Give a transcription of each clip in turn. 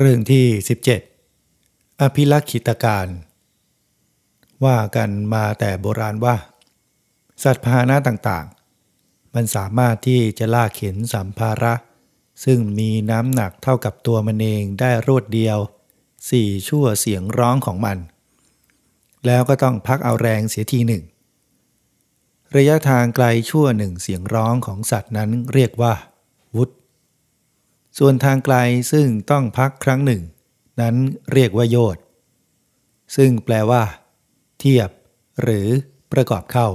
เรื่องที่ 17 อภิลักขิตการ ว่ากันมาแต่โบราณว่า สัตว์พาหนะต่างๆ มันสามารถที่จะลากเข็นสัมภาระ ซึ่งมีน้ำหนักเท่ากับตัวมันเองได้รวดเดียวสี่ชั่วเสียงร้องของมัน แล้วก็ต้องพักเอาแรงเสียทีหนึ่ง ระยะทางไกลชั่วหนึ่งเสียงร้องของสัตว์นั้นเรียกว่า ส่วนทางไกลซึ่งต้องพักครั้งหนึ่ง นั้นเรียกว่าโยดซึ่งแปลว่า เทียบ หรือประกอบเข้า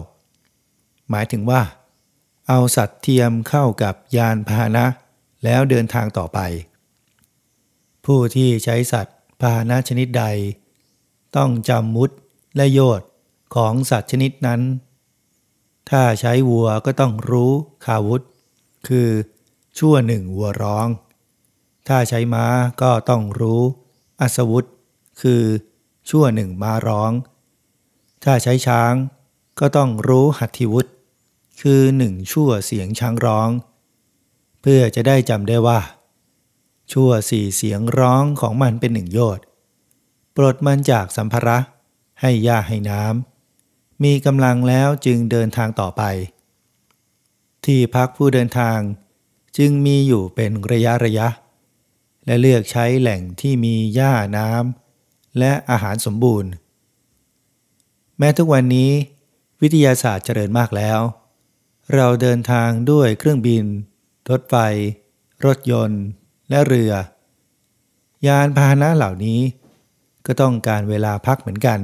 หมายถึงว่า เอาสัตว์เทียมเข้ากับยานพาหนะ แล้วเดินทางต่อไป ผู้ที่ใช้สัตว์พาหนะชนิดใด ต้องจำมุดและโยดของสัตว์ชนิดนั้น ถ้าใช้วัวก็ต้องรู้คาวุธ คือชั่วหนึ่งวัวร้อง ถ้าใช้ม้าก็ต้องรู้อัศวุธ คือชั่วหนึ่งม้าร้อง ถ้าใช้ช้างก็ต้องรู้หัตถิวุธ คือหนึ่งชั่วเสียงช้างร้อง เพื่อจะได้จำได้ว่า ชั่วสี่เสียงร้องของมันเป็นหนึ่งโยชน์ปลดมันจากสัมภาระให้ยาให้น้ำมีกำลังแล้วจึงเดินทางต่อไป ที่พักผู้เดินทางจึงมีอยู่เป็นระยะระยะ และเลือกใช้แหล่งที่มีหญ้าน้ำและอาหารสมบูรณ์ แม้ทุกวันนี้วิทยาศาสตร์เจริญมากแล้ว เราเดินทางด้วยเครื่องบิน รถไฟ รถยนต์ และเรือ ยานพาหนะเหล่านี้ ก็ต้องการเวลาพักเหมือนกัน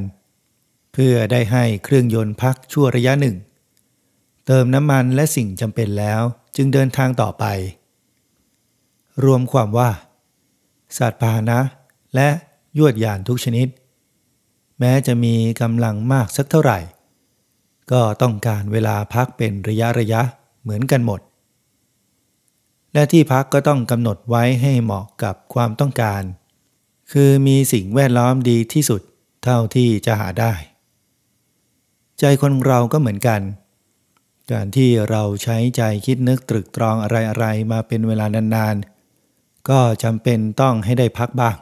เพื่อได้ให้เครื่องยนต์พักชั่วระยะหนึ่ง เติมน้ำมันและสิ่งจำเป็นแล้วจึงเดินทางต่อไป รวมความว่า สัตว์พาหนะ และยวดยานทุกชนิด แม้จะมีกำลังมากสักเท่าไหร่ ก็ต้องการเวลาพักเป็นระยะระยะเหมือนกันหมด และที่พักก็ต้องกำหนดไว้ให้เหมาะกับความต้องการ คือมีสิ่งแวดล้อมดีที่สุดเท่าที่จะหาได้ ใจคนเราก็เหมือนกัน การที่เราใช้ใจคิดนึกตรึกตรองอะไรๆมาเป็นเวลานานๆ ก็จำเป็นต้องให้ได้พักบ้าง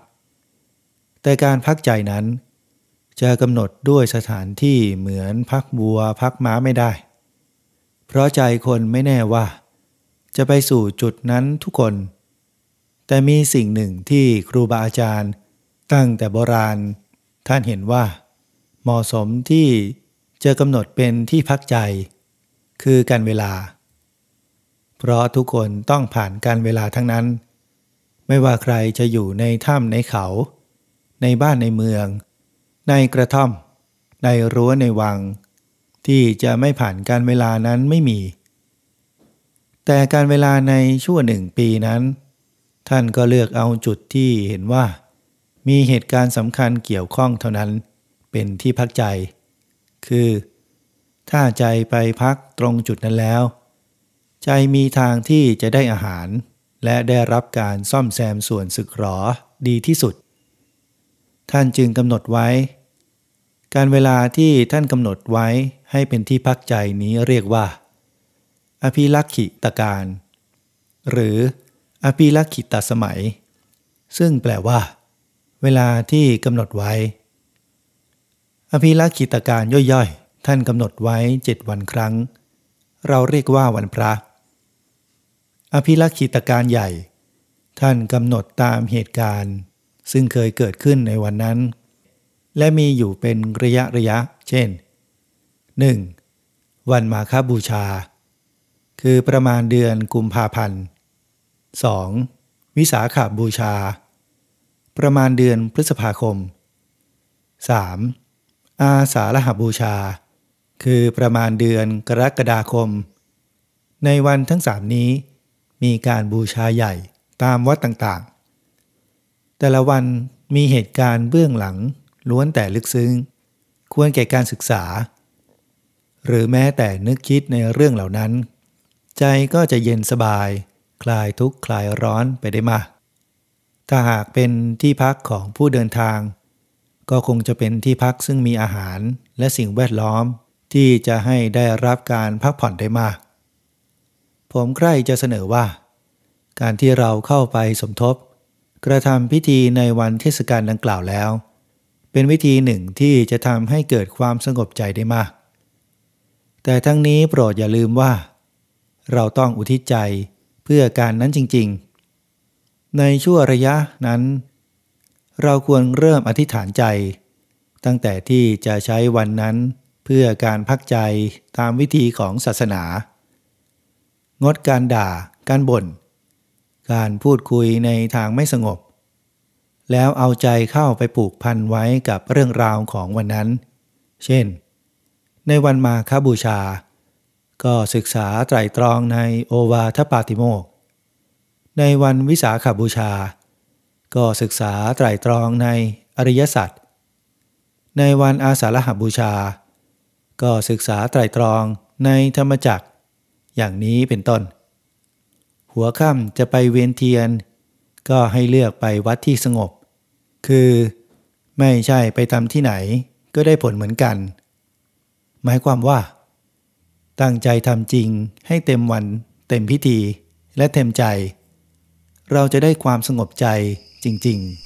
แต่การพักใจนั้น จะกำหนดด้วยสถานที่เหมือนพักบัวพักม้าไม่ได้ เพราะใจคนไม่แน่ว่า จะไปสู่จุดนั้นทุกคน แต่มีสิ่งหนึ่งที่ครูบาอาจารย์ ตั้งแต่โบราณ ท่านเห็นว่า เหมาะสมที่จะกำหนดเป็นที่พักใจ คือการเวลา เพราะทุกคนต้องผ่านการเวลาทั้งนั้น ไม่ว่าใครจะอยู่ในถ้ำในเขา ในบ้านในเมือง ในกระท่อม ในรั้วในวัง ที่จะไม่ผ่านการเวลานั้นไม่มี แต่การเวลาในชั่วหนึ่งปีนั้น ท่านก็เลือกเอาจุดที่เห็นว่า มีเหตุการณ์สำคัญเกี่ยวข้องเท่านั้น เป็นที่พักใจ คือ ถ้าใจไปพักตรงจุดนั้นแล้ว ใจมีทางที่จะได้อาหาร และได้รับการซ่อมแซมส่วนสึกหรอดีที่สุด ท่านจึงกำหนดไว้ การเวลาที่ท่านกำหนดไว้ให้เป็นที่พักใจนี้เรียกว่า อภิลักขิตการ หรืออภิลักขิตสมัย ซึ่งแปลว่า เวลาที่กำหนดไว้ อภิลักขิตการย่อยๆ ท่านกำหนดไว้เจ็ดวันครั้ง เราเรียกว่าวันพระ อภิลักษิตการใหญ่ ท่านกำหนดตามเหตุการณ์ ซึ่งเคยเกิดขึ้นในวันนั้น และมีอยู่เป็นระยะระยะ เช่น 1. วันมาคบูชา คือประมาณเดือนกุมภาพันธ์ 2. วิสาขาบูชา ประมาณเดือนพฤษภาคม 3. อาสาฬหบูชา คือประมาณเดือนกรกฎาคม ในวันทั้งสามนี้ มีการบูชาใหญ่ตามวัดต่างๆ แต่ละวันมีเหตุการณ์เบื้องหลังล้วนแต่ลึกซึ้ง ควรแก่การศึกษา หรือแม้แต่นึกคิดในเรื่องเหล่านั้น ใจก็จะเย็นสบาย คลายทุกข์คลายร้อนไปได้มากถ้าหากเป็นที่พักของผู้เดินทาง ก็คงจะเป็นที่พักซึ่งมีอาหารและสิ่งแวดล้อมที่จะให้ได้รับการพักผ่อนได้มาก ผมใคร่จะเสนอว่า การที่เราเข้าไปสมทบ กระทำพิธีในวันเทศกาลดังกล่าวแล้ว เป็นวิธีหนึ่งที่จะทำให้เกิดความสงบใจได้มาก แต่ทั้งนี้โปรดอย่าลืมว่า เราต้องอุทิศใจเพื่อการนั้นจริง ๆ ในช่วงระยะนั้น เราควรเริ่มอธิษฐานใจ ตั้งแต่ที่จะใช้วันนั้นเพื่อการพักใจตามวิธีของศาสนา งดการด่า การบ่น การพูดคุยในทางไม่สงบ แล้วเอาใจเข้าไปปลูกพันไว้กับเรื่องราวของวันนั้น เช่น ในวันมาคบูชา ก็ศึกษาไตรตรองในโอวาทปาติโมก ในวันวิสาขบูชา ก็ศึกษาไตรตรองในอริยสัจ ในวันอาสาฬหบูชา ก็ศึกษาไตรตรองในธรรมจักร อย่างนี้เป็นต้น หัวค่ำจะไปเวียนเทียน ก็ให้เลือกไปวัดที่สงบ คือไม่ใช่ไปทำที่ไหนก็ได้ผลเหมือนกัน หมายความว่า ตั้งใจทำจริงให้เต็มวันเต็มพิธีและเต็มใจ เราจะได้ความสงบใจจริง ๆ